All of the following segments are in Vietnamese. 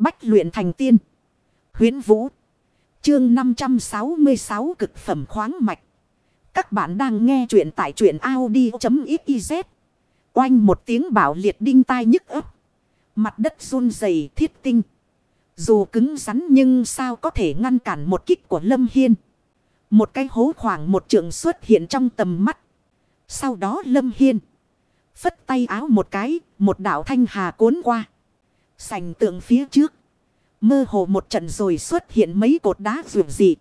Bách luyện thành tiên. Huyến Vũ. Chương 566 cực phẩm khoáng mạch. Các bạn đang nghe truyện tại truyện Audi.xyz. Oanh một tiếng bảo liệt đinh tai nhức ấp. Mặt đất run rẩy thiết tinh. Dù cứng rắn nhưng sao có thể ngăn cản một kích của Lâm Hiên. Một cái hố khoảng một trượng xuất hiện trong tầm mắt. Sau đó Lâm Hiên. Phất tay áo một cái, một đạo thanh hà cuốn qua. Sành tượng phía trước. Mơ hồ một trận rồi xuất hiện mấy cột đá rượu dị.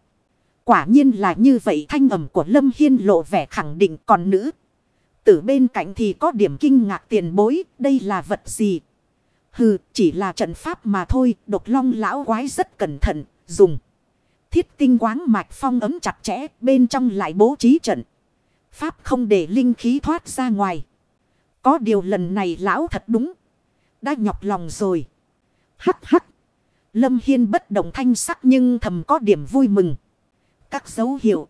Quả nhiên là như vậy thanh ẩm của Lâm Hiên lộ vẻ khẳng định còn nữ. Từ bên cạnh thì có điểm kinh ngạc tiền bối, đây là vật gì? Hừ, chỉ là trận pháp mà thôi, độc long lão quái rất cẩn thận, dùng. Thiết tinh quáng mạch phong ấm chặt chẽ, bên trong lại bố trí trận. Pháp không để linh khí thoát ra ngoài. Có điều lần này lão thật đúng. Đã nhọc lòng rồi. Hắc hắc. Lâm Hiên bất động thanh sắc nhưng thầm có điểm vui mừng. Các dấu hiệu.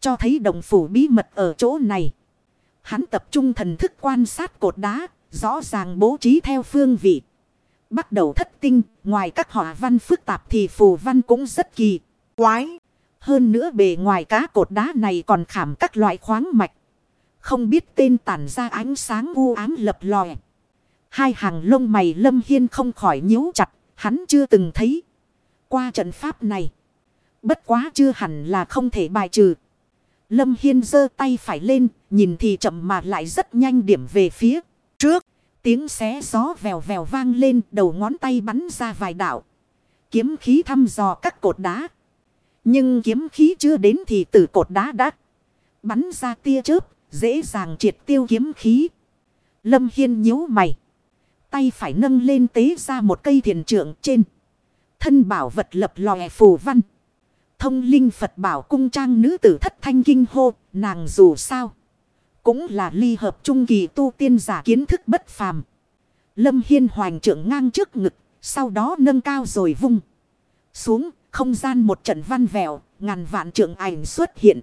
Cho thấy đồng phủ bí mật ở chỗ này. Hắn tập trung thần thức quan sát cột đá. Rõ ràng bố trí theo phương vị. Bắt đầu thất tinh. Ngoài các họa văn phức tạp thì phù văn cũng rất kỳ. Quái. Hơn nữa bề ngoài cá cột đá này còn khảm các loại khoáng mạch. Không biết tên tản ra ánh sáng u ám lập lòe. Hai hàng lông mày lâm hiên không khỏi nhíu chặt. Hắn chưa từng thấy. Qua trận pháp này. Bất quá chưa hẳn là không thể bài trừ. Lâm Hiên giơ tay phải lên. Nhìn thì chậm mà lại rất nhanh điểm về phía trước. Tiếng xé gió vèo vèo vang lên. Đầu ngón tay bắn ra vài đạo. Kiếm khí thăm dò các cột đá. Nhưng kiếm khí chưa đến thì từ cột đá đã bắn ra tia chớp. Dễ dàng triệt tiêu kiếm khí. Lâm Hiên nhíu mày. Tay phải nâng lên tế ra một cây thiền trượng trên. Thân bảo vật lập lòe phù văn. Thông linh Phật bảo cung trang nữ tử thất thanh kinh hô. Nàng dù sao. Cũng là ly hợp trung kỳ tu tiên giả kiến thức bất phàm. Lâm Hiên hoành trượng ngang trước ngực. Sau đó nâng cao rồi vung. Xuống, không gian một trận văn vẹo. Ngàn vạn trượng ảnh xuất hiện.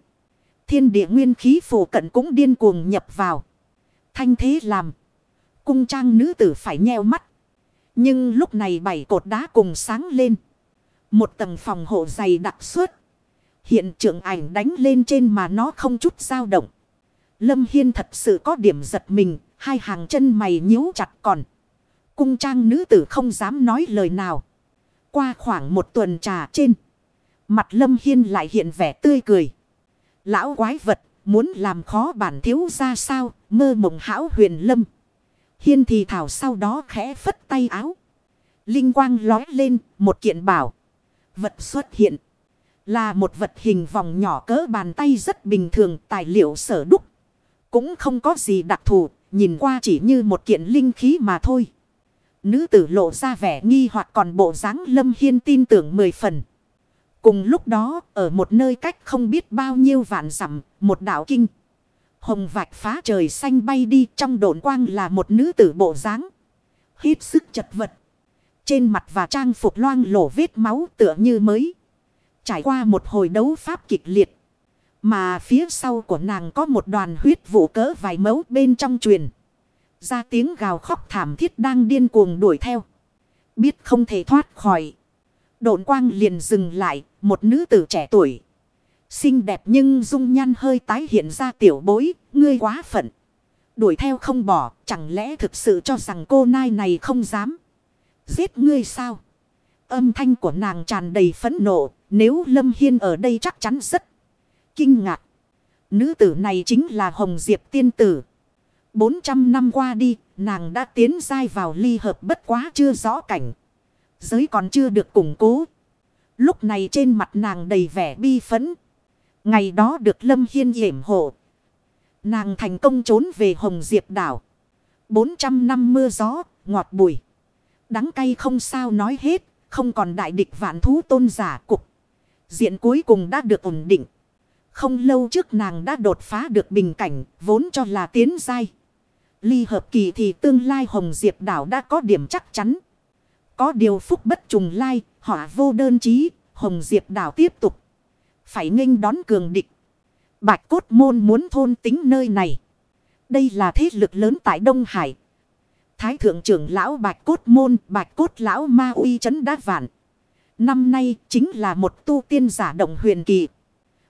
Thiên địa nguyên khí phù cận cũng điên cuồng nhập vào. Thanh thế làm. Cung trang nữ tử phải nheo mắt. Nhưng lúc này bảy cột đá cùng sáng lên. Một tầng phòng hộ dày đặc suốt. Hiện trường ảnh đánh lên trên mà nó không chút dao động. Lâm Hiên thật sự có điểm giật mình. Hai hàng chân mày nhíu chặt còn. Cung trang nữ tử không dám nói lời nào. Qua khoảng một tuần trà trên. Mặt Lâm Hiên lại hiện vẻ tươi cười. Lão quái vật, muốn làm khó bản thiếu ra sao mơ mộng hão huyền lâm. Hiên thì thảo sau đó khẽ phất tay áo. Linh quang lói lên, một kiện bảo. Vật xuất hiện. Là một vật hình vòng nhỏ cỡ bàn tay rất bình thường tài liệu sở đúc. Cũng không có gì đặc thù, nhìn qua chỉ như một kiện linh khí mà thôi. Nữ tử lộ ra vẻ nghi hoặc còn bộ dáng lâm hiên tin tưởng mười phần. Cùng lúc đó, ở một nơi cách không biết bao nhiêu vạn dặm một đảo kinh. Hồng vạch phá trời xanh bay đi, trong độn quang là một nữ tử bộ dáng Hít sức chật vật. Trên mặt và trang phục loang lổ vết máu tựa như mới. Trải qua một hồi đấu pháp kịch liệt. Mà phía sau của nàng có một đoàn huyết vụ cỡ vài mẫu bên trong truyền. Ra tiếng gào khóc thảm thiết đang điên cuồng đuổi theo. Biết không thể thoát khỏi. Độn quang liền dừng lại. Một nữ tử trẻ tuổi. Xinh đẹp nhưng dung nhan hơi tái hiện ra tiểu bối, ngươi quá phận. Đuổi theo không bỏ, chẳng lẽ thực sự cho rằng cô nai này không dám. Giết ngươi sao? Âm thanh của nàng tràn đầy phẫn nộ, nếu Lâm Hiên ở đây chắc chắn rất kinh ngạc. Nữ tử này chính là Hồng Diệp tiên tử. 400 năm qua đi, nàng đã tiến dai vào ly hợp bất quá chưa rõ cảnh. Giới còn chưa được củng cố. Lúc này trên mặt nàng đầy vẻ bi phấn. Ngày đó được Lâm Hiên yểm hộ. Nàng thành công trốn về Hồng Diệp đảo. 400 năm mưa gió, ngọt bùi. Đắng cay không sao nói hết, không còn đại địch vạn thú tôn giả cục. Diện cuối cùng đã được ổn định. Không lâu trước nàng đã đột phá được bình cảnh, vốn cho là tiến dai. Ly hợp kỳ thì tương lai Hồng Diệp đảo đã có điểm chắc chắn. Có điều phúc bất trùng lai, họa vô đơn chí, Hồng Diệp đảo tiếp tục. Phải nghênh đón cường địch. Bạch cốt môn muốn thôn tính nơi này. Đây là thế lực lớn tại Đông Hải. Thái thượng trưởng lão Bạch Cốt Môn, Bạch Cốt Lão Ma uy chấn đát vạn. Năm nay chính là một tu tiên giả động huyền kỳ.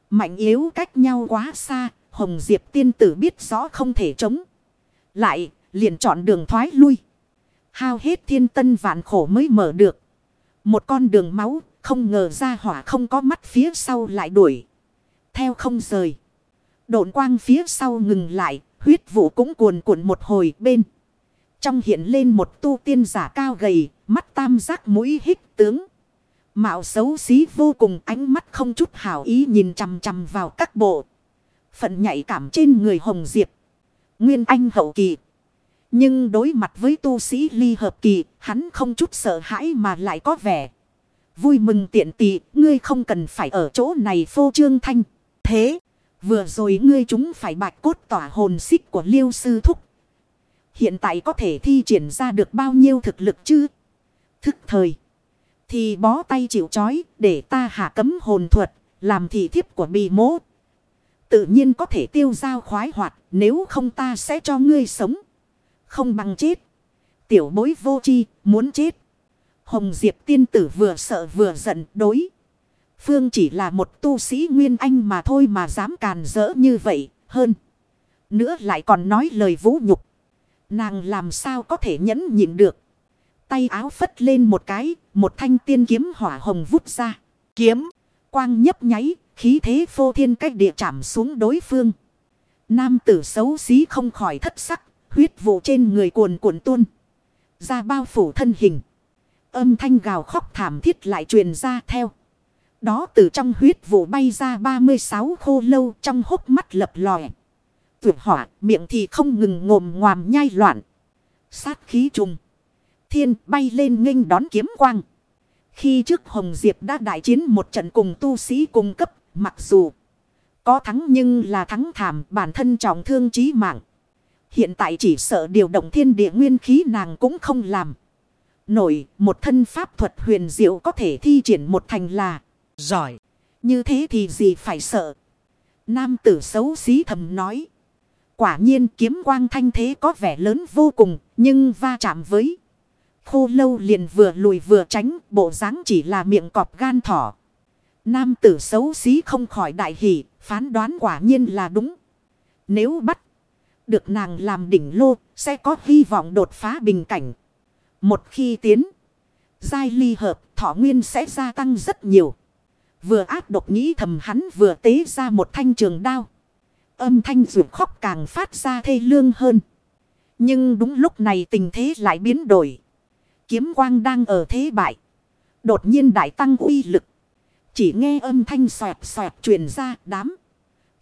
Mạnh yếu cách nhau quá xa, Hồng Diệp tiên tử biết rõ không thể chống. Lại, liền chọn đường thoái lui. Hao hết thiên tân vạn khổ mới mở được. Một con đường máu, không ngờ ra hỏa không có mắt phía sau lại đuổi. Theo không rời. Độn quang phía sau ngừng lại, huyết vụ cũng cuồn cuộn một hồi bên. Trong hiện lên một tu tiên giả cao gầy, mắt tam giác mũi hít tướng. Mạo xấu xí vô cùng ánh mắt không chút hảo ý nhìn chằm chằm vào các bộ. Phận nhạy cảm trên người Hồng Diệp. Nguyên Anh hậu kỳ. Nhưng đối mặt với tu sĩ ly hợp kỳ, hắn không chút sợ hãi mà lại có vẻ. Vui mừng tiện tị, ngươi không cần phải ở chỗ này phô trương thanh. Thế, vừa rồi ngươi chúng phải bạch cốt tỏa hồn xích của liêu sư thúc. Hiện tại có thể thi triển ra được bao nhiêu thực lực chứ? Thức thời. Thì bó tay chịu chói để ta hạ cấm hồn thuật, làm thị thiếp của bì mố. Tự nhiên có thể tiêu giao khoái hoạt, nếu không ta sẽ cho ngươi sống. Không bằng chết. Tiểu bối vô chi, muốn chết. Hồng Diệp tiên tử vừa sợ vừa giận đối. Phương chỉ là một tu sĩ nguyên anh mà thôi mà dám càn rỡ như vậy, hơn. Nữa lại còn nói lời vũ nhục. Nàng làm sao có thể nhẫn nhịn được. Tay áo phất lên một cái, một thanh tiên kiếm hỏa hồng vút ra. Kiếm, quang nhấp nháy, khí thế phô thiên cách địa chạm xuống đối phương. Nam tử xấu xí không khỏi thất sắc, huyết vụ trên người cuồn cuộn tuôn. Ra bao phủ thân hình. Âm thanh gào khóc thảm thiết lại truyền ra theo. Đó từ trong huyết vụ bay ra 36 khô lâu trong hốc mắt lập lòe. Tuyệt hỏa miệng thì không ngừng ngồm ngoàm nhai loạn. Sát khí trùng. Thiên bay lên nghênh đón kiếm quang. Khi trước Hồng Diệp đã đại chiến một trận cùng tu sĩ cung cấp. Mặc dù có thắng nhưng là thắng thảm, bản thân trọng thương chí mạng. Hiện tại chỉ sợ điều động thiên địa nguyên khí nàng cũng không làm. Nổi một thân pháp thuật huyền diệu có thể thi triển một thành là giỏi. Như thế thì gì phải sợ. Nam tử xấu xí thầm nói. Quả nhiên kiếm quang thanh thế có vẻ lớn vô cùng. Nhưng va chạm với. Khô lâu liền vừa lùi vừa tránh. Bộ dáng chỉ là miệng cọp gan thỏ. Nam tử xấu xí không khỏi đại hỷ. Phán đoán quả nhiên là đúng. Nếu bắt được nàng làm đỉnh lô. Sẽ có hy vọng đột phá bình cảnh. Một khi tiến. Giai ly hợp, thọ nguyên sẽ gia tăng rất nhiều. Vừa ác độc nghĩ thầm hắn vừa tế ra một thanh trường đao. Âm thanh rượu khóc càng phát ra thê lương hơn. Nhưng đúng lúc này tình thế lại biến đổi. Kiếm quang đang ở thế bại. Đột nhiên đại tăng uy lực. Chỉ nghe âm thanh xoẹt xoẹt truyền ra, đám.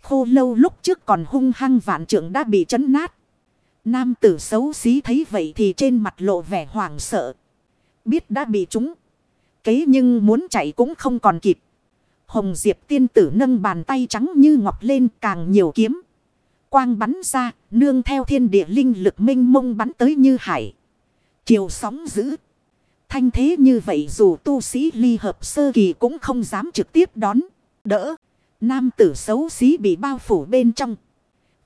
Khô lâu lúc trước còn hung hăng vạn trưởng đã bị chấn nát. Nam tử xấu xí thấy vậy thì trên mặt lộ vẻ hoảng sợ. Biết đã bị trúng. Kế nhưng muốn chạy cũng không còn kịp. Hồng Diệp tiên tử nâng bàn tay trắng như ngọc lên càng nhiều kiếm. Quang bắn ra, nương theo thiên địa linh lực minh mông bắn tới như hải. Chiều sóng dữ. Thanh thế như vậy dù tu sĩ ly hợp sơ kỳ cũng không dám trực tiếp đón, đỡ. Nam tử xấu xí bị bao phủ bên trong.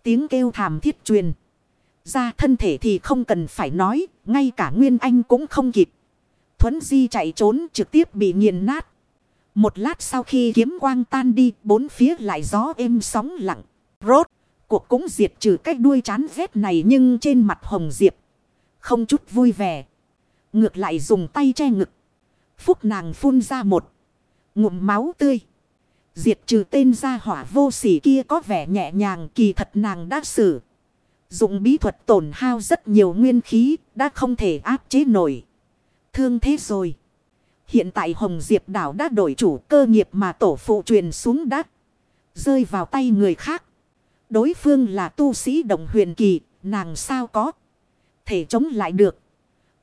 Tiếng kêu thảm thiết truyền. Ra thân thể thì không cần phải nói, ngay cả Nguyên Anh cũng không kịp. Thuấn Di chạy trốn trực tiếp bị nghiền nát. Một lát sau khi kiếm quang tan đi, bốn phía lại gió êm sóng lặng. Rốt, cuộc cũng diệt trừ cái đuôi chán ghét này nhưng trên mặt Hồng Diệp. Không chút vui vẻ. Ngược lại dùng tay che ngực. Phúc nàng phun ra một ngụm máu tươi. Diệt trừ tên gia hỏa vô sỉ kia có vẻ nhẹ nhàng kỳ thật nàng đã xử. Dụng bí thuật tổn hao rất nhiều nguyên khí, đã không thể áp chế nổi. Thương thế rồi. Hiện tại Hồng Diệp đảo đã đổi chủ cơ nghiệp mà tổ phụ truyền xuống đất. Rơi vào tay người khác. Đối phương là tu sĩ đồng huyền kỳ, nàng sao có. Thể chống lại được.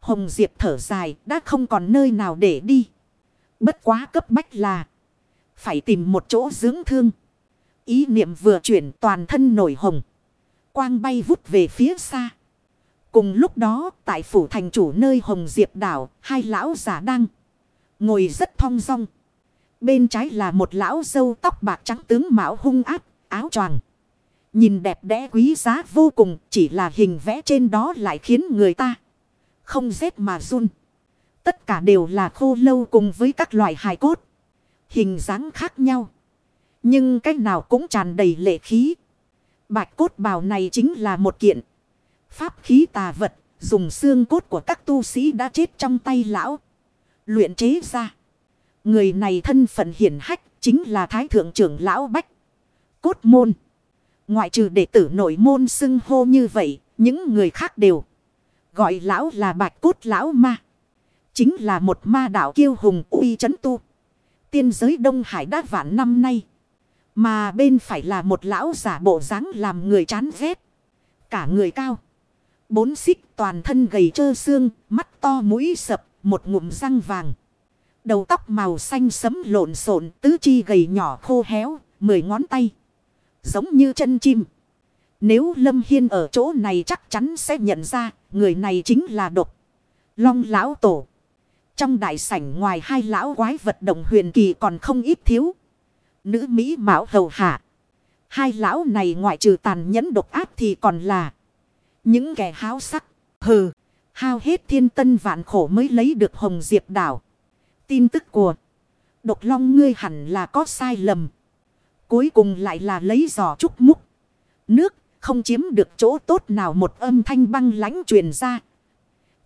Hồng Diệp thở dài, đã không còn nơi nào để đi. Bất quá cấp bách là. Phải tìm một chỗ dưỡng thương. Ý niệm vừa chuyển toàn thân nổi hồng. Quang bay vút về phía xa. Cùng lúc đó, tại phủ thành chủ nơi Hồng Diệp đảo, hai lão giả đang ngồi rất thong dong. Bên trái là một lão dâu tóc bạc trắng tướng mạo hung áp, áo choàng. Nhìn đẹp đẽ quý giá vô cùng, chỉ là hình vẽ trên đó lại khiến người ta Không rét mà run. Tất cả đều là khô lâu cùng với các loại hài cốt. Hình dáng khác nhau. Nhưng cách nào cũng tràn đầy lệ khí. Bạch cốt bào này chính là một kiện. Pháp khí tà vật. Dùng xương cốt của các tu sĩ đã chết trong tay lão. Luyện chế ra. Người này thân phận hiển hách. Chính là thái thượng trưởng lão Bách. Cốt môn. Ngoại trừ đệ tử nội môn xưng hô như vậy. Những người khác đều. Gọi lão là bạch cốt lão ma. Chính là một ma đạo kiêu hùng uy chấn tu. Tiên giới Đông Hải đã vạn năm nay. Mà bên phải là một lão giả bộ dáng làm người chán ghét. Cả người cao. Bốn xích toàn thân gầy trơ xương, mắt to mũi sập, một ngụm răng vàng. Đầu tóc màu xanh sấm lộn xộn, tứ chi gầy nhỏ khô héo, mười ngón tay. Giống như chân chim. Nếu Lâm Hiên ở chỗ này chắc chắn sẽ nhận ra, người này chính là độc. Long lão tổ. Trong đại sảnh ngoài hai lão quái vật động huyền kỳ còn không ít thiếu. Nữ Mỹ mạo hầu hạ. Hai lão này ngoại trừ tàn nhẫn độc ác thì còn là những kẻ háo sắc. Hừ, hao hết thiên tân vạn khổ mới lấy được hồng diệp đảo. Tin tức của độc long ngươi hẳn là có sai lầm. Cuối cùng lại là lấy giò trúc múc. Nước không chiếm được chỗ tốt nào một âm thanh băng lãnh truyền ra.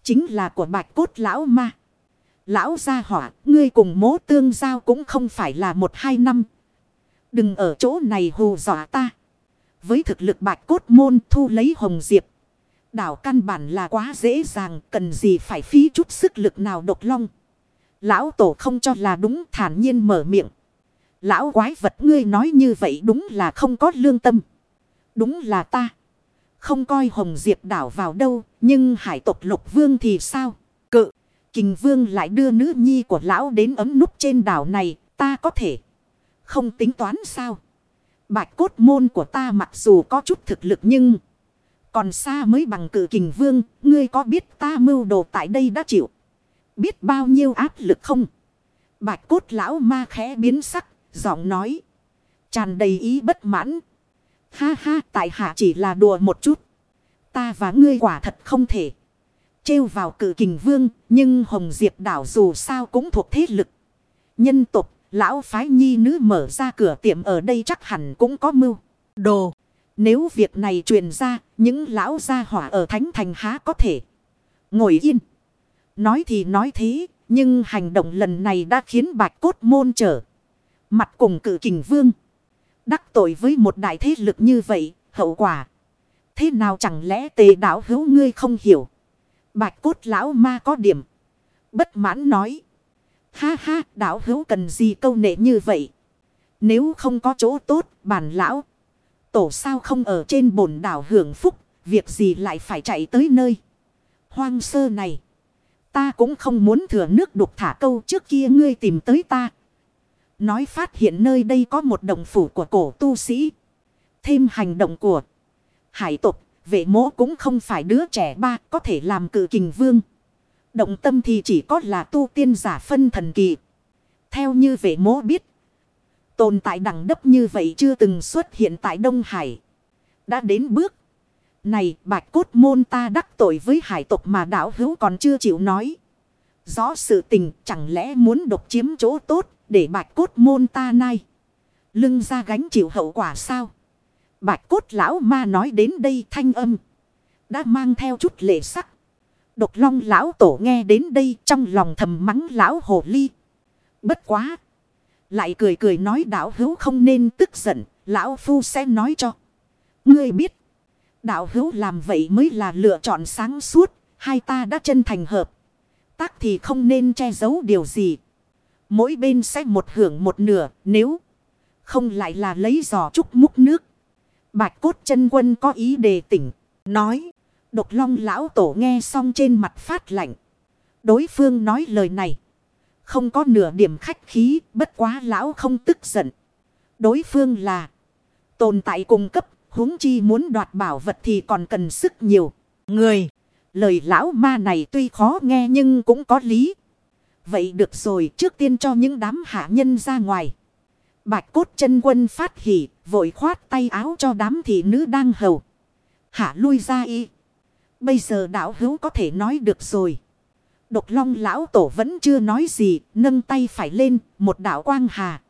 Chính là của bạch cốt lão ma. Lão gia hỏa, ngươi cùng mố tương giao cũng không phải là một hai năm. Đừng ở chỗ này hù dọa ta. Với thực lực bạch cốt môn thu lấy hồng diệp. Đảo căn bản là quá dễ dàng, cần gì phải phí chút sức lực nào độc long. Lão tổ không cho là đúng thản nhiên mở miệng. Lão quái vật ngươi nói như vậy đúng là không có lương tâm. Đúng là ta. Không coi hồng diệp đảo vào đâu, nhưng hải tộc lục vương thì sao? Cự. Kình vương lại đưa nữ nhi của lão đến ấm nút trên đảo này, ta có thể không tính toán sao. Bạch cốt môn của ta mặc dù có chút thực lực nhưng còn xa mới bằng cử kình vương, ngươi có biết ta mưu đồ tại đây đã chịu. Biết bao nhiêu áp lực không? Bạch cốt lão ma khẽ biến sắc, giọng nói. Tràn đầy ý bất mãn. Ha ha, tại hạ chỉ là đùa một chút. Ta và ngươi quả thật không thể trêu vào cử kình vương, nhưng Hồng Diệp đảo dù sao cũng thuộc thế lực. Nhân tục, lão phái nhi nữ mở ra cửa tiệm ở đây chắc hẳn cũng có mưu. Đồ, nếu việc này truyền ra, những lão gia hỏa ở Thánh Thành há có thể ngồi yên. Nói thì nói thế, nhưng hành động lần này đã khiến bạch cốt môn trở. Mặt cùng cử kình vương. Đắc tội với một đại thế lực như vậy, hậu quả. Thế nào chẳng lẽ tề đảo hữu ngươi không hiểu. Bạch cốt lão ma có điểm. Bất mãn nói. Ha ha, đảo hữu cần gì câu nệ như vậy? Nếu không có chỗ tốt, bản lão. Tổ sao không ở trên bồn đảo hưởng phúc, việc gì lại phải chạy tới nơi. Hoang sơ này. Ta cũng không muốn thừa nước đục thả câu trước kia ngươi tìm tới ta. Nói phát hiện nơi đây có một đồng phủ của cổ tu sĩ. Thêm hành động của hải tục Vệ mỗ cũng không phải đứa trẻ ba có thể làm cự kình vương. Động tâm thì chỉ có là tu tiên giả phân thần kỳ. Theo như vệ mỗ biết. Tồn tại đẳng đấp như vậy chưa từng xuất hiện tại Đông Hải. Đã đến bước. Này, bạch cốt môn ta đắc tội với hải tộc mà đảo hữu còn chưa chịu nói. Rõ sự tình, chẳng lẽ muốn độc chiếm chỗ tốt để bạch cốt môn ta nay. Lưng ra gánh chịu hậu quả sao? Bạch cốt lão ma nói đến đây thanh âm. Đã mang theo chút lệ sắc. Độc long lão tổ nghe đến đây trong lòng thầm mắng lão hồ ly. Bất quá. Lại cười cười nói đạo hữu không nên tức giận. Lão phu sẽ nói cho. Ngươi biết. Đạo hữu làm vậy mới là lựa chọn sáng suốt. Hai ta đã chân thành hợp. Tác thì không nên che giấu điều gì. Mỗi bên sẽ một hưởng một nửa. Nếu không lại là lấy giò chút múc nước. Bạch cốt chân quân có ý đề tỉnh. Nói. Độc long lão tổ nghe xong trên mặt phát lạnh. Đối phương nói lời này. Không có nửa điểm khách khí. Bất quá lão không tức giận. Đối phương là. Tồn tại cung cấp. huống chi muốn đoạt bảo vật thì còn cần sức nhiều. Người. Lời lão ma này tuy khó nghe nhưng cũng có lý. Vậy được rồi trước tiên cho những đám hạ nhân ra ngoài. Bạch cốt chân quân phát hỉ, vội khoát tay áo cho đám thị nữ đang hầu. Hạ lui ra y. Bây giờ đạo hữu có thể nói được rồi. Độc long lão tổ vẫn chưa nói gì, nâng tay phải lên, một đạo quang hà.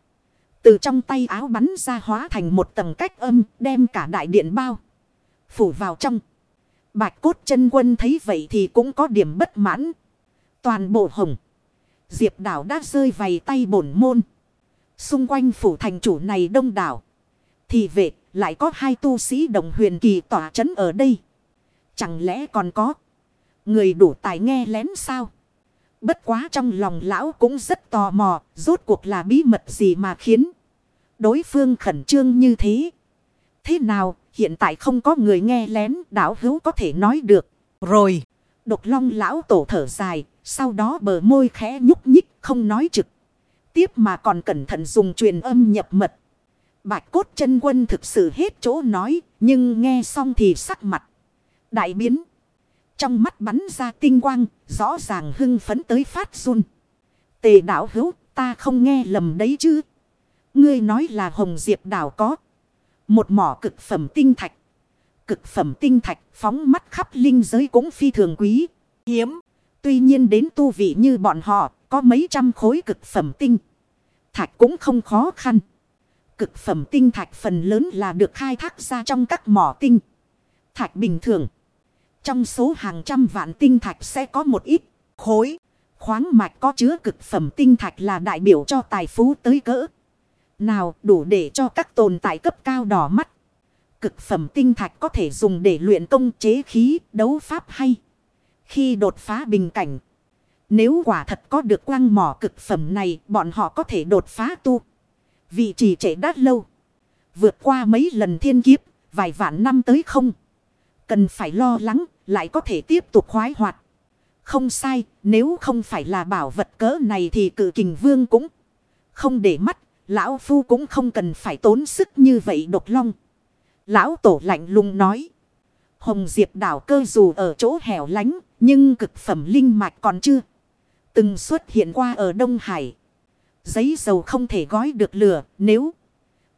Từ trong tay áo bắn ra hóa thành một tầng cách âm, đem cả đại điện bao. Phủ vào trong. Bạch cốt chân quân thấy vậy thì cũng có điểm bất mãn. Toàn bộ hồng. Diệp đảo đã rơi vầy tay bổn môn. Xung quanh phủ thành chủ này đông đảo. Thì vệ lại có hai tu sĩ đồng huyền kỳ tỏa chấn ở đây. Chẳng lẽ còn có người đủ tài nghe lén sao? Bất quá trong lòng lão cũng rất tò mò, rốt cuộc là bí mật gì mà khiến đối phương khẩn trương như thế. Thế nào, hiện tại không có người nghe lén, đảo hữu có thể nói được. Rồi, độc long lão tổ thở dài, sau đó bờ môi khẽ nhúc nhích, không nói trực. Tiếp mà còn cẩn thận dùng truyền âm nhập mật. Bạch cốt chân quân thực sự hết chỗ nói, nhưng nghe xong thì sắc mặt. Đại biến. Trong mắt bắn ra tinh quang, rõ ràng hưng phấn tới phát run. Tề đảo hữu, ta không nghe lầm đấy chứ. Ngươi nói là Hồng Diệp đảo có. Một mỏ cực phẩm tinh thạch. Cực phẩm tinh thạch phóng mắt khắp linh giới cũng phi thường quý. Hiếm. Tuy nhiên đến tu vị như bọn họ có mấy trăm khối cực phẩm tinh. Thạch cũng không khó khăn. Cực phẩm tinh thạch phần lớn là được khai thác ra trong các mỏ tinh. Thạch bình thường. Trong số hàng trăm vạn tinh thạch sẽ có một ít khối. Khoáng mạch có chứa cực phẩm tinh thạch là đại biểu cho tài phú tới cỡ. Nào đủ để cho các tồn tại cấp cao đỏ mắt. Cực phẩm tinh thạch có thể dùng để luyện công chế khí, đấu pháp hay. Khi đột phá bình cảnh. Nếu quả thật có được quang mỏ cực phẩm này, bọn họ có thể đột phá tu. Vị trì trễ đắt lâu. Vượt qua mấy lần thiên kiếp, vài vạn năm tới không. Cần phải lo lắng, lại có thể tiếp tục khoái hoạt. Không sai, nếu không phải là bảo vật cỡ này thì cử kình vương cũng không để mắt. Lão Phu cũng không cần phải tốn sức như vậy độc long. Lão Tổ lạnh lùng nói. Hồng Diệp đảo cơ dù ở chỗ hẻo lánh, nhưng cực phẩm linh mạch còn chưa. Từng xuất hiện qua ở Đông Hải. Giấy dầu không thể gói được lửa, nếu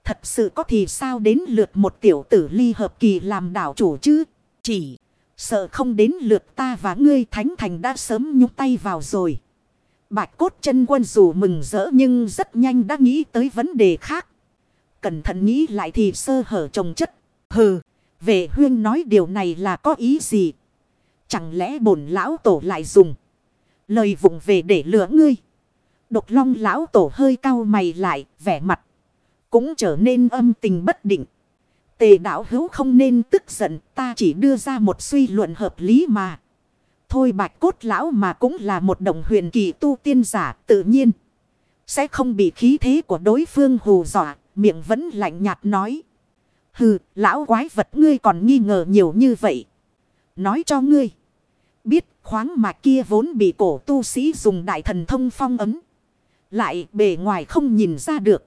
thật sự có thì sao đến lượt một tiểu tử ly hợp kỳ làm đảo chủ chứ? Chỉ sợ không đến lượt ta và ngươi thánh thành đã sớm nhúc tay vào rồi. Bạch cốt chân quân dù mừng rỡ nhưng rất nhanh đã nghĩ tới vấn đề khác. Cẩn thận nghĩ lại thì sơ hở trồng chất. Hừ, về huyên nói điều này là có ý gì? Chẳng lẽ bổn lão tổ lại dùng lời vụng về để lừa ngươi? Độc long lão tổ hơi cau mày lại, vẻ mặt. Cũng trở nên âm tình bất định. Tề đạo hữu không nên tức giận, ta chỉ đưa ra một suy luận hợp lý mà. Thôi bạch cốt lão mà cũng là một đồng huyền kỳ tu tiên giả tự nhiên. Sẽ không bị khí thế của đối phương hù dọa, miệng vẫn lạnh nhạt nói. Hừ, lão quái vật ngươi còn nghi ngờ nhiều như vậy. Nói cho ngươi. Biết khoáng mạch kia vốn bị cổ tu sĩ dùng đại thần thông phong ấm. Lại bề ngoài không nhìn ra được.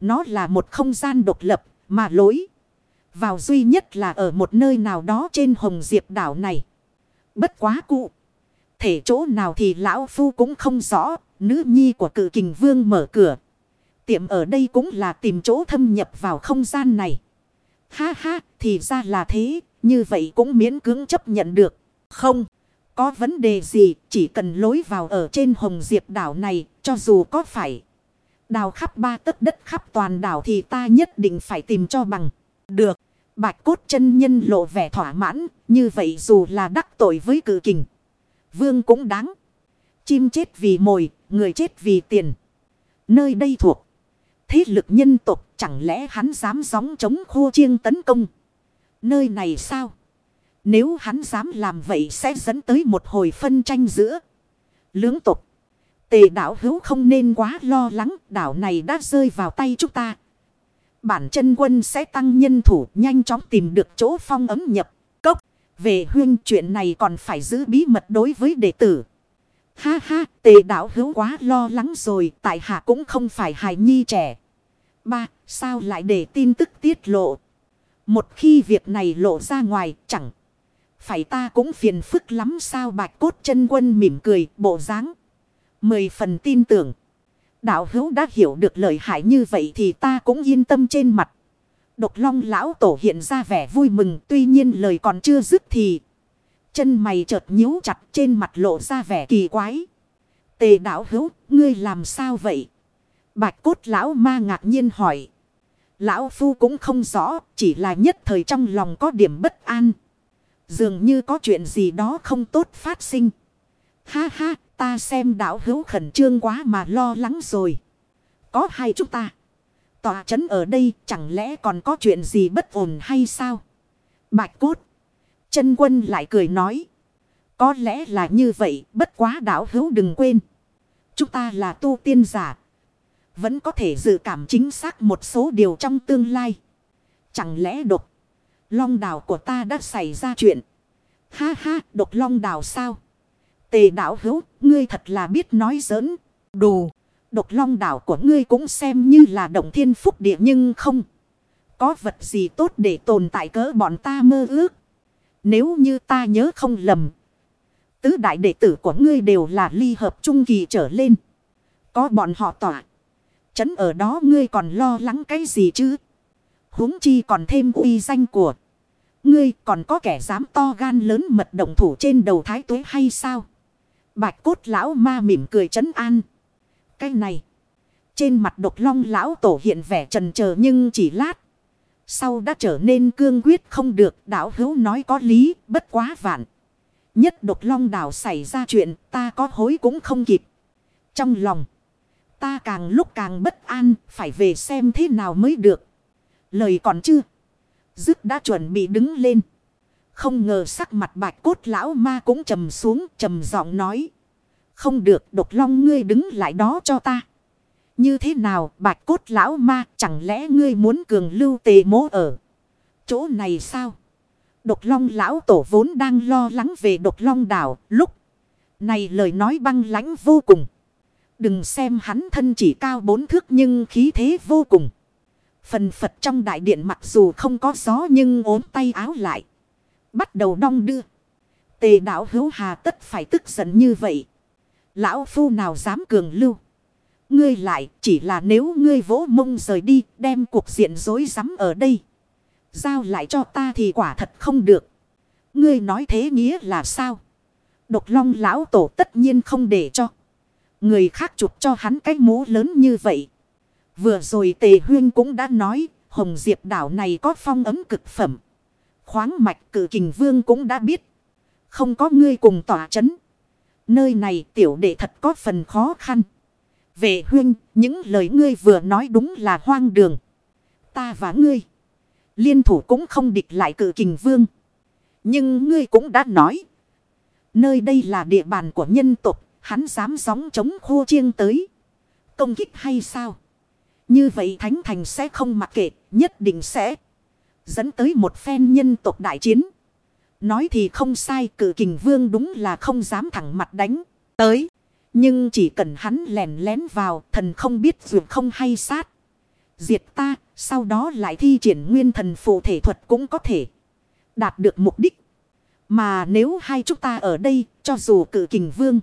Nó là một không gian độc lập mà lối. Vào duy nhất là ở một nơi nào đó trên hồng diệp đảo này. Bất quá cụ. Thể chỗ nào thì lão phu cũng không rõ. Nữ nhi của cự kình vương mở cửa. Tiệm ở đây cũng là tìm chỗ thâm nhập vào không gian này. Ha ha, thì ra là thế. Như vậy cũng miễn cưỡng chấp nhận được. Không, có vấn đề gì. Chỉ cần lối vào ở trên hồng diệp đảo này. Cho dù có phải đào khắp ba tấc đất khắp toàn đảo thì ta nhất định phải tìm cho bằng. Được. Bạch cốt chân nhân lộ vẻ thỏa mãn, như vậy dù là đắc tội với cử kình. Vương cũng đáng. Chim chết vì mồi, người chết vì tiền. Nơi đây thuộc. Thế lực nhân tộc chẳng lẽ hắn dám gióng chống khô chiêng tấn công. Nơi này sao? Nếu hắn dám làm vậy sẽ dẫn tới một hồi phân tranh giữa. Lưỡng tộc. Tề đảo hữu không nên quá lo lắng. Đảo này đã rơi vào tay chúng ta bản chân quân sẽ tăng nhân thủ nhanh chóng tìm được chỗ phong ấm nhập cốc. Về huyên chuyện này còn phải giữ bí mật đối với đệ tử. Ha ha, tề đạo hữu quá lo lắng rồi, tại hạ cũng không phải hài nhi trẻ. Ba, sao lại để tin tức tiết lộ? Một khi việc này lộ ra ngoài, chẳng phải ta cũng phiền phức lắm sao bạch cốt chân quân mỉm cười, bộ dáng Mười phần tin tưởng. Đạo hữu đã hiểu được lời hại như vậy thì ta cũng yên tâm trên mặt. Độc long lão tổ hiện ra vẻ vui mừng tuy nhiên lời còn chưa dứt thì. Chân mày chợt nhíu chặt trên mặt lộ ra vẻ kỳ quái. Tề đạo hữu, ngươi làm sao vậy? Bạch cốt lão ma ngạc nhiên hỏi. Lão phu cũng không rõ, chỉ là nhất thời trong lòng có điểm bất an. Dường như có chuyện gì đó không tốt phát sinh. Ha ha, ta xem đảo hữu khẩn trương quá mà lo lắng rồi. Có hai chúng ta. Tòa trấn ở đây chẳng lẽ còn có chuyện gì bất ổn hay sao? Bạch cốt. Chân quân lại cười nói. Có lẽ là như vậy, bất quá đảo hữu đừng quên. Chúng ta là tu tiên giả. Vẫn có thể dự cảm chính xác một số điều trong tương lai. Chẳng lẽ độc long đảo của ta đã xảy ra chuyện? Ha ha, độc long đảo sao? Tề đảo hữu, ngươi thật là biết nói giỡn. Đồ, độc long đảo của ngươi cũng xem như là động thiên phúc địa nhưng không. Có vật gì tốt để tồn tại cỡ bọn ta mơ ước. Nếu như ta nhớ không lầm. Tứ đại đệ tử của ngươi đều là ly hợp trung kỳ trở lên. Có bọn họ tỏa. Chấn ở đó ngươi còn lo lắng cái gì chứ? huống chi còn thêm uy danh của. Ngươi còn có kẻ dám to gan lớn mật động thủ trên đầu thái tuế hay sao? Bạch cốt lão ma mỉm cười chấn an. Cái này. Trên mặt độc long lão tổ hiện vẻ trần chờ nhưng chỉ lát. Sau đã trở nên cương quyết không được đảo hữu nói có lý, bất quá vạn. Nhất độc long đảo xảy ra chuyện, ta có hối cũng không kịp. Trong lòng. Ta càng lúc càng bất an, phải về xem thế nào mới được. Lời còn chưa. Dứt đã chuẩn bị đứng lên. Không ngờ sắc mặt bạch cốt lão ma cũng trầm xuống, trầm giọng nói. Không được, độc long ngươi đứng lại đó cho ta. Như thế nào, bạch cốt lão ma, chẳng lẽ ngươi muốn cường lưu tề mố ở chỗ này sao? Độc long lão tổ vốn đang lo lắng về độc long đảo, lúc này lời nói băng lãnh vô cùng. Đừng xem hắn thân chỉ cao bốn thước nhưng khí thế vô cùng. Phần Phật trong đại điện mặc dù không có gió nhưng ốm tay áo lại. Bắt đầu đong đưa. Tề đạo hữu hà tất phải tức giận như vậy. Lão phu nào dám cường lưu. Ngươi lại chỉ là nếu ngươi vỗ mông rời đi, đem cuộc diện dối rắm ở đây. Giao lại cho ta thì quả thật không được. Ngươi nói thế nghĩa là sao? Độc long lão tổ tất nhiên không để cho. Người khác chụp cho hắn cái mũ lớn như vậy. Vừa rồi tề huyên cũng đã nói. Hồng Diệp đảo này có phong ấm cực phẩm. Khoáng mạch cử kình vương cũng đã biết. Không có ngươi cùng tỏa chấn. Nơi này tiểu đệ thật có phần khó khăn. Về huyên, những lời ngươi vừa nói đúng là hoang đường. Ta và ngươi. Liên thủ cũng không địch lại cử kình vương. Nhưng ngươi cũng đã nói. Nơi đây là địa bàn của nhân tộc Hắn dám sóng chống khô chiêng tới. Công kích hay sao? Như vậy Thánh Thành sẽ không mặc kệ. Nhất định sẽ dẫn tới một phen nhân tộc đại chiến. Nói thì không sai, cử kình vương đúng là không dám thẳng mặt đánh. Tới. Nhưng chỉ cần hắn lèn lén vào, thần không biết dù không hay sát. Diệt ta. Sau đó lại thi triển nguyên thần phụ thể thuật cũng có thể. Đạt được mục đích. Mà nếu hai chúng ta ở đây, cho dù cử kình vương.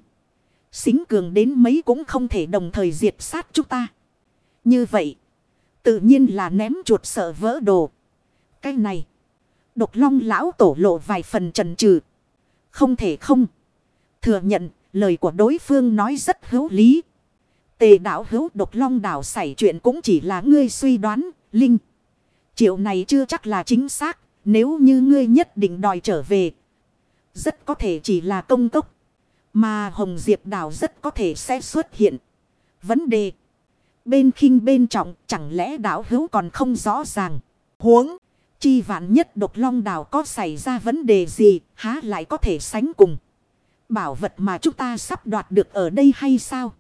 Xính cường đến mấy cũng không thể đồng thời diệt sát chúng ta. Như vậy. Tự nhiên là ném chuột sợ vỡ đồ. Cái này. Độc long lão tổ lộ vài phần trần trừ. Không thể không. Thừa nhận, lời của đối phương nói rất hữu lý. Tề đảo hữu độc long đảo xảy chuyện cũng chỉ là ngươi suy đoán. Linh. Triệu này chưa chắc là chính xác. Nếu như ngươi nhất định đòi trở về. Rất có thể chỉ là công cốc. Mà Hồng Diệp đảo rất có thể sẽ xuất hiện. Vấn đề. Bên khinh bên trọng, chẳng lẽ đảo hữu còn không rõ ràng. Huống. Chi vạn nhất độc long đảo có xảy ra vấn đề gì, há lại có thể sánh cùng. Bảo vật mà chúng ta sắp đoạt được ở đây hay sao?